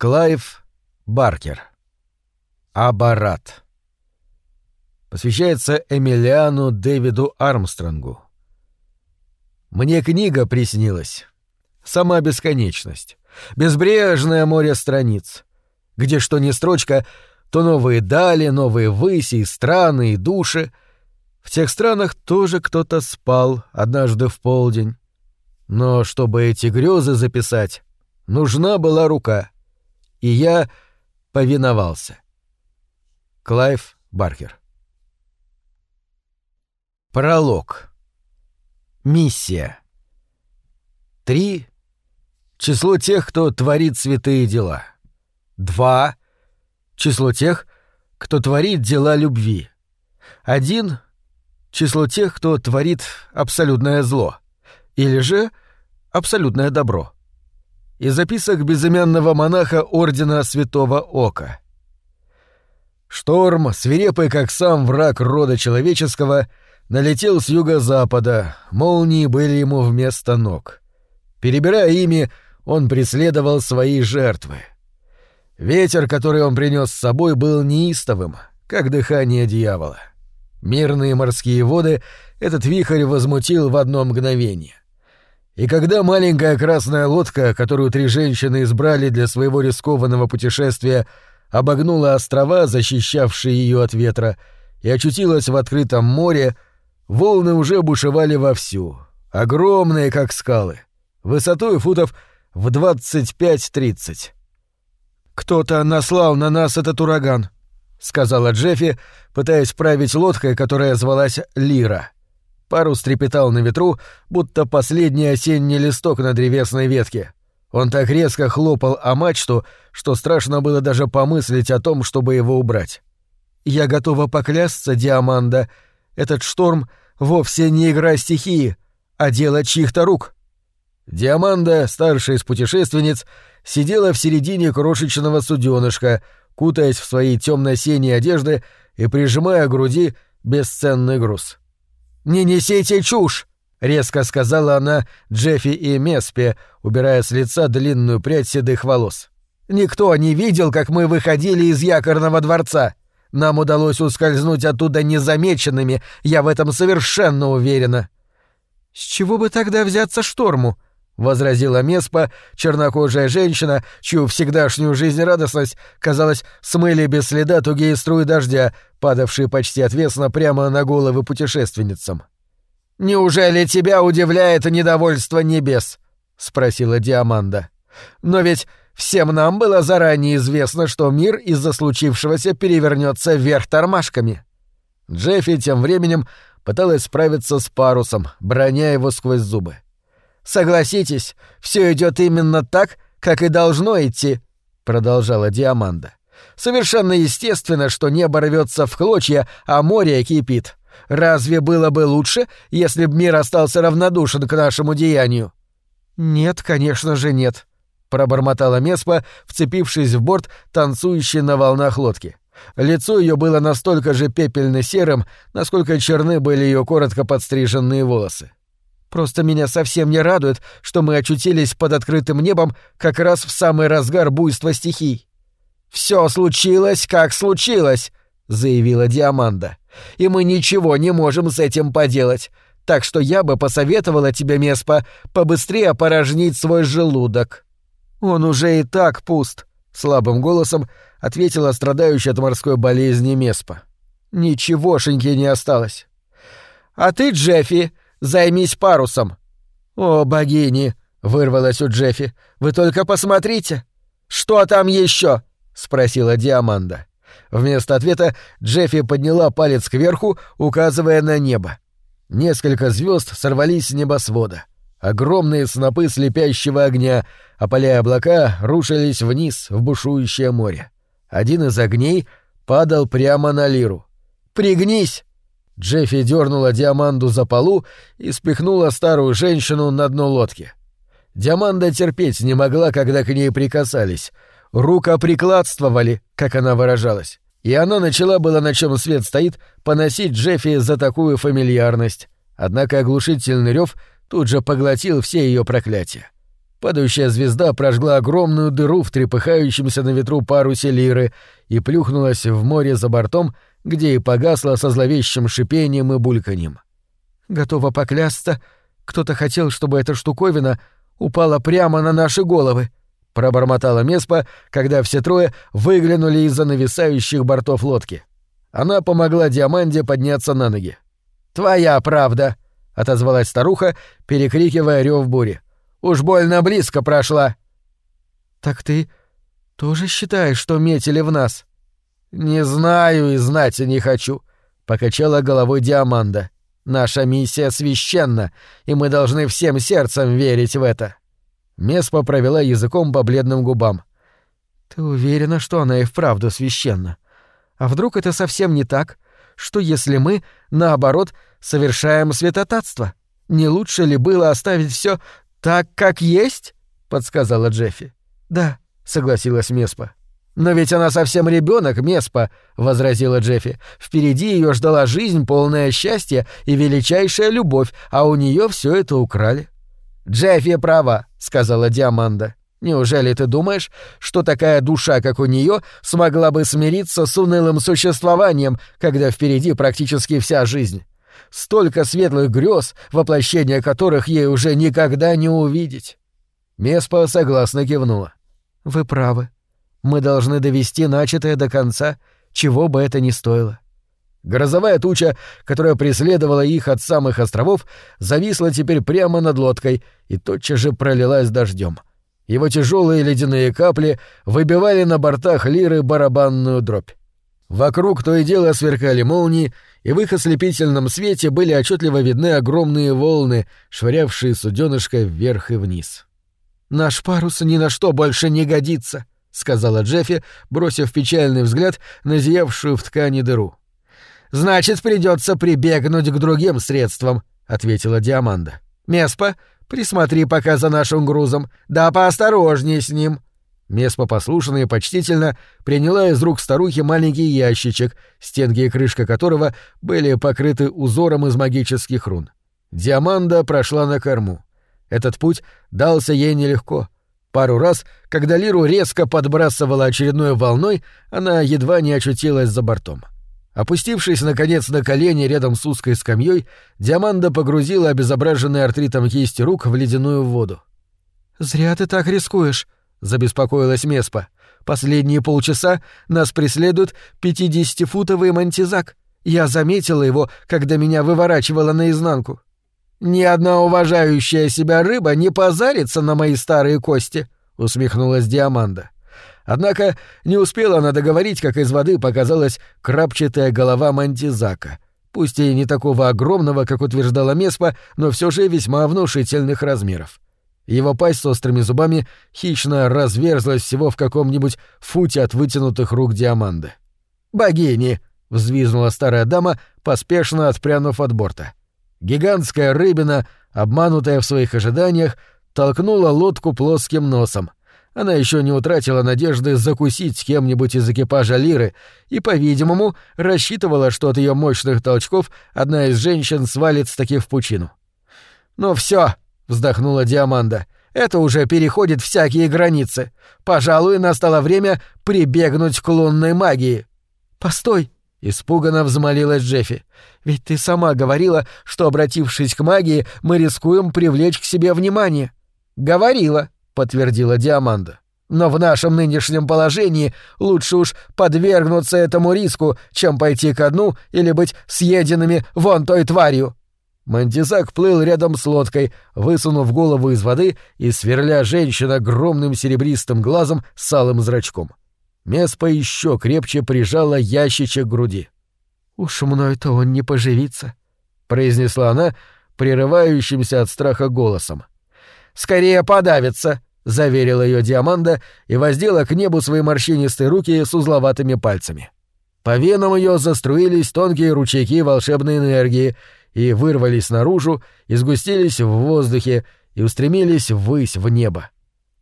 Клайв Баркер. Абарат. Посвящается Эмилиану Дэвиду Армстронгу. Мне книга приснилась. Сама бесконечность. Безбрежное море страниц. Где что ни строчка, то новые дали, новые выси, страны и души. В тех странах тоже кто-то спал однажды в полдень. Но чтобы эти грезы записать, нужна была рука. И я повиновался. Клайв Баркер. Пролог. Миссия. Три — число тех, кто творит святые дела. Два — число тех, кто творит дела любви. Один — число тех, кто творит абсолютное зло. Или же абсолютное добро. Из записок безымянного монаха Ордена Святого Ока. Шторм, свирепый как сам враг рода человеческого, налетел с юго-запада, молнии были ему вместо ног. Перебирая ими, он преследовал свои жертвы. Ветер, который он принес с собой, был неистовым, как дыхание дьявола. Мирные морские воды этот вихрь возмутил в одно мгновение. И когда маленькая красная лодка, которую три женщины избрали для своего рискованного путешествия, обогнула острова, защищавшие ее от ветра, и очутилась в открытом море, волны уже бушевали вовсю, огромные, как скалы, высотой футов в 25-30. «Кто-то наслал на нас этот ураган», — сказала Джеффи, пытаясь править лодкой, которая звалась «Лира». Парус трепетал на ветру, будто последний осенний листок на древесной ветке. Он так резко хлопал о мачту, что страшно было даже помыслить о том, чтобы его убрать. «Я готова поклясться, Диаманда, этот шторм вовсе не игра стихии, а дело чьих-то рук». Диаманда, старшая из путешественниц, сидела в середине крошечного суденышка, кутаясь в свои темно-синие одежды и прижимая к груди бесценный груз. «Не несите чушь!» — резко сказала она Джеффи и Меспе, убирая с лица длинную прядь седых волос. «Никто не видел, как мы выходили из якорного дворца. Нам удалось ускользнуть оттуда незамеченными, я в этом совершенно уверена». «С чего бы тогда взяться шторму?» — возразила Меспа, чернокожая женщина, чью всегдашнюю жизнерадостность, казалось, смыли без следа тугие струи дождя, падавшие почти отвесно прямо на головы путешественницам. «Неужели тебя удивляет недовольство небес?» — спросила Диаманда. «Но ведь всем нам было заранее известно, что мир из-за случившегося перевернется вверх тормашками». Джеффи тем временем пыталась справиться с парусом, броня его сквозь зубы. «Согласитесь, все идет именно так, как и должно идти», — продолжала Диаманда. «Совершенно естественно, что небо рвется в клочья, а море кипит. Разве было бы лучше, если б мир остался равнодушен к нашему деянию? Нет, конечно же, нет, пробормотала Меспа, вцепившись в борт, танцующей на волнах лодки. Лицо ее было настолько же пепельно-серым, насколько черны были ее коротко подстриженные волосы. Просто меня совсем не радует, что мы очутились под открытым небом как раз в самый разгар буйства стихий. Все случилось, как случилось, заявила Диаманда и мы ничего не можем с этим поделать. Так что я бы посоветовала тебе, Меспа, побыстрее опорожнить свой желудок». «Он уже и так пуст», — слабым голосом ответила страдающая от морской болезни Меспа. «Ничегошеньки не осталось». «А ты, Джеффи, займись парусом». «О, богини!» — вырвалось у Джеффи. «Вы только посмотрите!» «Что там еще?» — спросила Диаманда. Вместо ответа Джеффи подняла палец кверху, указывая на небо. Несколько звезд сорвались с небосвода. Огромные снопы слепящего огня, опаляя облака, рушились вниз в бушующее море. Один из огней падал прямо на лиру. «Пригнись!» Джеффи дернула Диаманду за полу и спихнула старую женщину на дно лодки. Диаманда терпеть не могла, когда к ней прикасались — рукоприкладствовали, как она выражалась. И она начала было, на чем свет стоит, поносить Джеффи за такую фамильярность. Однако оглушительный рев тут же поглотил все ее проклятия. Падающая звезда прожгла огромную дыру в трепыхающемся на ветру парусе лиры и плюхнулась в море за бортом, где и погасла со зловещим шипением и бульканьем. «Готова поклясться, кто-то хотел, чтобы эта штуковина упала прямо на наши головы», — пробормотала Меспа, когда все трое выглянули из-за нависающих бортов лодки. Она помогла Диаманде подняться на ноги. «Твоя правда», — отозвалась старуха, перекрикивая рев бури. «Уж больно близко прошла». «Так ты тоже считаешь, что метили в нас?» «Не знаю и знать не хочу», — покачала головой Диаманда. «Наша миссия священна, и мы должны всем сердцем верить в это». Меспа провела языком по бледным губам. «Ты уверена, что она и вправду священна? А вдруг это совсем не так? Что если мы, наоборот, совершаем святотатство? Не лучше ли было оставить все так, как есть?» — подсказала Джеффи. «Да», — согласилась Меспа. «Но ведь она совсем ребенок, Меспа», — возразила Джеффи. «Впереди ее ждала жизнь, полная счастья и величайшая любовь, а у нее все это украли». «Джеффи права», — сказала Диаманда. «Неужели ты думаешь, что такая душа, как у нее, смогла бы смириться с унылым существованием, когда впереди практически вся жизнь? Столько светлых грез, воплощение которых ей уже никогда не увидеть». Меспа согласно кивнула. «Вы правы. Мы должны довести начатое до конца, чего бы это ни стоило. Грозовая туча, которая преследовала их от самых островов, зависла теперь прямо над лодкой и тотчас же пролилась дождем. Его тяжелые ледяные капли выбивали на бортах лиры барабанную дробь. Вокруг то и дело сверкали молнии, и в их ослепительном свете были отчетливо видны огромные волны, швырявшие суденышко вверх и вниз. «Наш парус ни на что больше не годится», — сказала Джеффи, бросив печальный взгляд на зиявшую в ткани дыру. «Значит, придется прибегнуть к другим средствам», — ответила Диаманда. «Меспа, присмотри пока за нашим грузом, да поосторожнее с ним». Меспа послушно и почтительно приняла из рук старухи маленький ящичек, стенки и крышка которого были покрыты узором из магических рун. Диаманда прошла на корму. Этот путь дался ей нелегко. Пару раз, когда Лиру резко подбрасывала очередной волной, она едва не очутилась за бортом. Опустившись, наконец, на колени рядом с узкой скамьей, Диаманда погрузила обезображенный артритом кисти рук в ледяную воду. «Зря ты так рискуешь», — забеспокоилась Меспа. «Последние полчаса нас преследует пятидесятифутовый мантизак. Я заметила его, когда меня выворачивало наизнанку». «Ни одна уважающая себя рыба не позарится на мои старые кости», — усмехнулась Диаманда. Однако не успела она договорить, как из воды показалась крапчатая голова мантизака, пусть и не такого огромного, как утверждала Меспа, но все же весьма внушительных размеров. Его пасть с острыми зубами хищно разверзлась всего в каком-нибудь футе от вытянутых рук Диаманды. «Богини!» — взвизгнула старая дама, поспешно отпрянув от борта. Гигантская рыбина, обманутая в своих ожиданиях, толкнула лодку плоским носом — она еще не утратила надежды закусить кем-нибудь из экипажа Лиры и, по-видимому, рассчитывала, что от ее мощных толчков одна из женщин свалится таки в пучину. «Ну все, вздохнула Диаманда, — «это уже переходит всякие границы. Пожалуй, настало время прибегнуть к лунной магии». «Постой!» — испуганно взмолилась Джеффи. «Ведь ты сама говорила, что, обратившись к магии, мы рискуем привлечь к себе внимание». «Говорила», — подтвердила Диаманда. «Но в нашем нынешнем положении лучше уж подвергнуться этому риску, чем пойти ко дну или быть съеденными вон той тварью». Мантизак плыл рядом с лодкой, высунув голову из воды и сверля женщин огромным серебристым глазом с алым зрачком. Меспа еще крепче прижала ящичек к груди. «Уж мной-то он не поживится», — произнесла она, прерывающимся от страха голосом скорее подавится», — заверила ее Диаманда и воздела к небу свои морщинистые руки с узловатыми пальцами. По венам ее заструились тонкие ручейки волшебной энергии и вырвались наружу, и в воздухе и устремились ввысь в небо.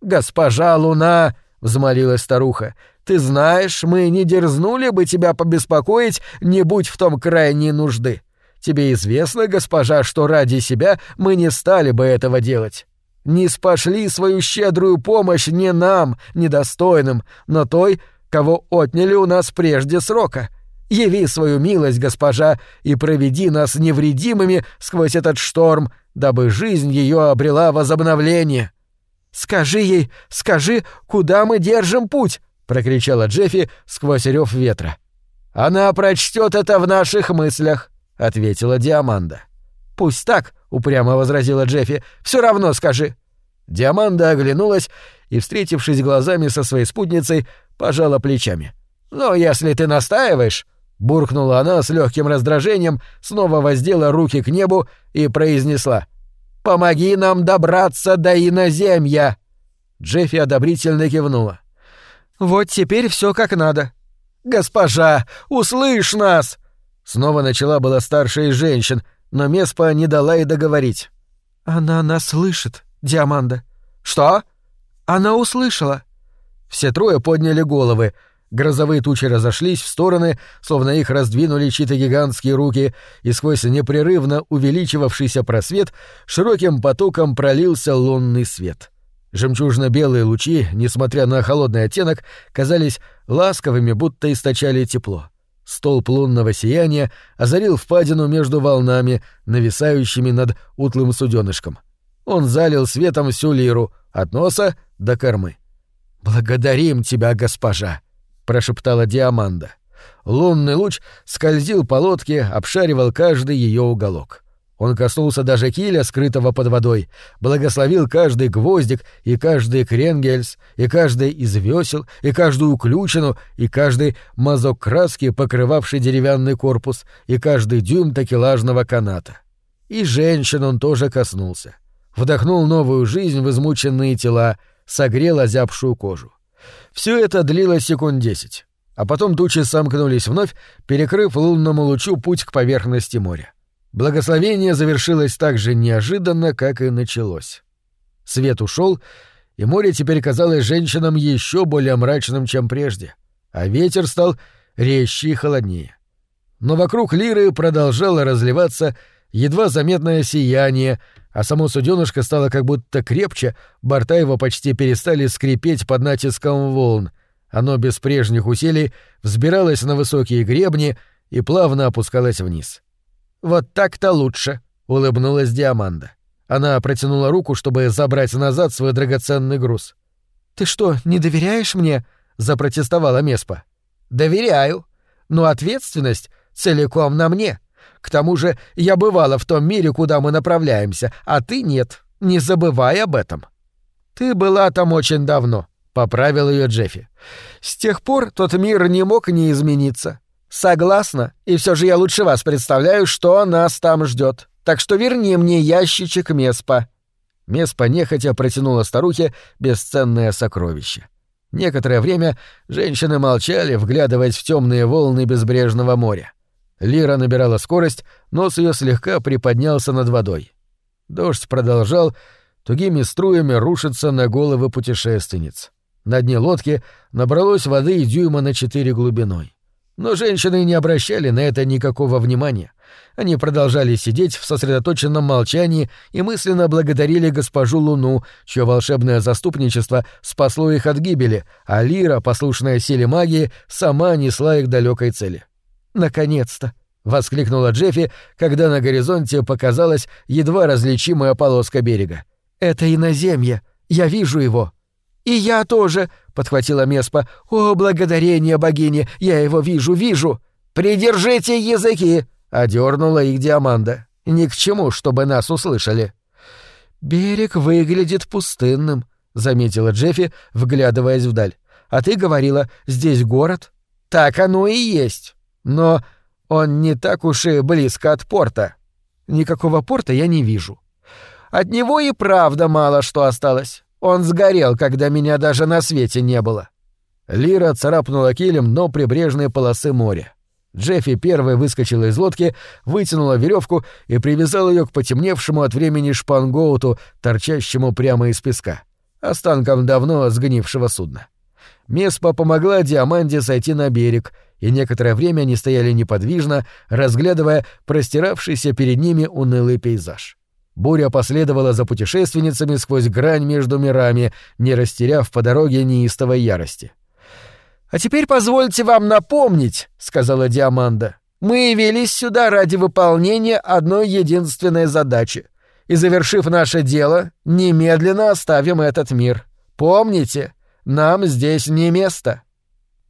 «Госпожа Луна!» — взмолилась старуха. «Ты знаешь, мы не дерзнули бы тебя побеспокоить, не будь в том крайней нужды. Тебе известно, госпожа, что ради себя мы не стали бы этого делать». не спошли свою щедрую помощь не нам, недостойным, но той, кого отняли у нас прежде срока. Яви свою милость, госпожа, и проведи нас невредимыми сквозь этот шторм, дабы жизнь ее обрела возобновление. Скажи ей, скажи, куда мы держим путь, прокричала Джеффи сквозь рев ветра. Она прочтет это в наших мыслях, ответила Диаманда. Пусть так, упрямо возразила Джеффи. Все равно скажи. Диаманда оглянулась и, встретившись глазами со своей спутницей, пожала плечами. «Но если ты настаиваешь, буркнула она с легким раздражением, снова воздела руки к небу и произнесла «Помоги нам добраться до иноземья!» Джеффи одобрительно кивнула. «Вот теперь все как надо». «Госпожа, услышь нас!» Снова начала была старшая из женщин, но Меспа не дала ей договорить. «Она нас слышит, Диаманда». «Что?» «Она услышала». Все трое подняли головы — Грозовые тучи разошлись в стороны, словно их раздвинули чьи-то гигантские руки, и сквозь непрерывно увеличивавшийся просвет широким потоком пролился лунный свет. Жемчужно-белые лучи, несмотря на холодный оттенок, казались ласковыми, будто источали тепло. Столб лунного сияния озарил впадину между волнами, нависающими над утлым суденышком. Он залил светом всю лиру, от носа до кормы. «Благодарим тебя, госпожа!» — прошептала Диаманда. Лунный луч скользил по лодке, обшаривал каждый ее уголок. Он коснулся даже киля, скрытого под водой, благословил каждый гвоздик и каждый кренгельс, и каждый из весел, и каждую ключину, и каждый мазок краски, покрывавший деревянный корпус, и каждый дюйм такелажного каната. И женщин он тоже коснулся. Вдохнул новую жизнь в измученные тела, согрел озябшую кожу. Все это длилось секунд десять, а потом тучи сомкнулись вновь, перекрыв лунному лучу путь к поверхности моря. Благословение завершилось так же неожиданно, как и началось. Свет ушел, и море теперь казалось женщинам еще более мрачным, чем прежде, а ветер стал резче и холоднее. Но вокруг лиры продолжало разливаться едва заметное сияние, а само суденышко стало как будто крепче, борта его почти перестали скрипеть под натиском волн. Оно без прежних усилий взбиралось на высокие гребни и плавно опускалось вниз. «Вот так-то лучше», — улыбнулась Диаманда. Она протянула руку, чтобы забрать назад свой драгоценный груз. «Ты что, не доверяешь мне?» — запротестовала Меспа. «Доверяю. Но ответственность целиком на мне. К тому же я бывала в том мире, куда мы направляемся, а ты нет. Не забывай об этом. Ты была там очень давно, поправил ее Джеффи. С тех пор тот мир не мог не измениться. Согласна, и все же я лучше вас представляю, что нас там ждет. Так что верни мне ящичек Меспа. Меспа нехотя протянула старухе бесценное сокровище. Некоторое время женщины молчали, вглядываясь в темные волны безбрежного моря. Лира набирала скорость, нос ее слегка приподнялся над водой. Дождь продолжал тугими струями рушиться на головы путешественниц. На дне лодки набралось воды дюйма на четыре глубиной. Но женщины не обращали на это никакого внимания. Они продолжали сидеть в сосредоточенном молчании и мысленно благодарили госпожу Луну, чье волшебное заступничество спасло их от гибели, а Лира, послушная силе магии, сама несла их далекой цели. «Наконец-то!» — воскликнула Джеффи, когда на горизонте показалась едва различимая полоска берега. «Это иноземье! Я вижу его!» «И я тоже!» — подхватила Меспа. «О, благодарение богине! Я его вижу, вижу!» «Придержите языки!» — одернула их Диаманда. «Ни к чему, чтобы нас услышали». «Берег выглядит пустынным», — заметила Джеффи, вглядываясь вдаль. «А ты говорила, здесь город?» «Так оно и есть. Но он не так уж и близко от порта. Никакого порта я не вижу. От него и правда мало что осталось. Он сгорел, когда меня даже на свете не было. Лира царапнула килем но прибрежные полосы моря. Джеффи первой выскочила из лодки, вытянула веревку и привязала ее к потемневшему от времени шпангоуту, торчащему прямо из песка, останкам давно сгнившего судна. Меспа помогла Диаманде сойти на берег, и некоторое время они стояли неподвижно, разглядывая простиравшийся перед ними унылый пейзаж. Буря последовала за путешественницами сквозь грань между мирами, не растеряв по дороге неистовой ярости. «А теперь позвольте вам напомнить», — сказала Диаманда, — «мы явились сюда ради выполнения одной единственной задачи. И, завершив наше дело, немедленно оставим этот мир. Помните, нам здесь не место».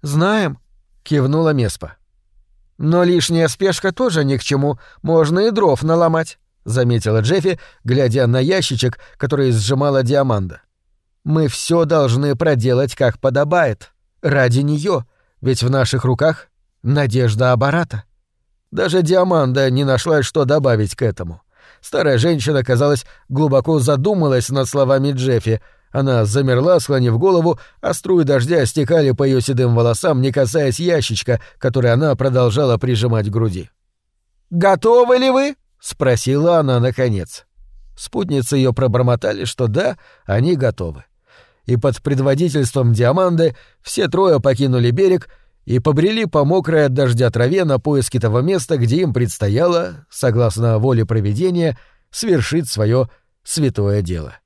«Знаем», — кивнула Меспа. «Но лишняя спешка тоже ни к чему, можно и дров наломать», — заметила Джеффи, глядя на ящичек, который сжимала Диаманда. «Мы все должны проделать как подобает. Ради нее, ведь в наших руках надежда Абарата». Даже Диаманда не нашла, что добавить к этому. Старая женщина, казалось, глубоко задумалась над словами Джеффи, она замерла, склонив голову, а струи дождя стекали по ее седым волосам, не касаясь ящичка, который она продолжала прижимать к груди. «Готовы ли вы?» — спросила она наконец. Спутницы ее пробормотали, что да, они готовы. И под предводительством Диаманды все трое покинули берег и побрели по мокрой от дождя траве на поиски того места, где им предстояло, согласно воле проведения, свершить свое святое дело.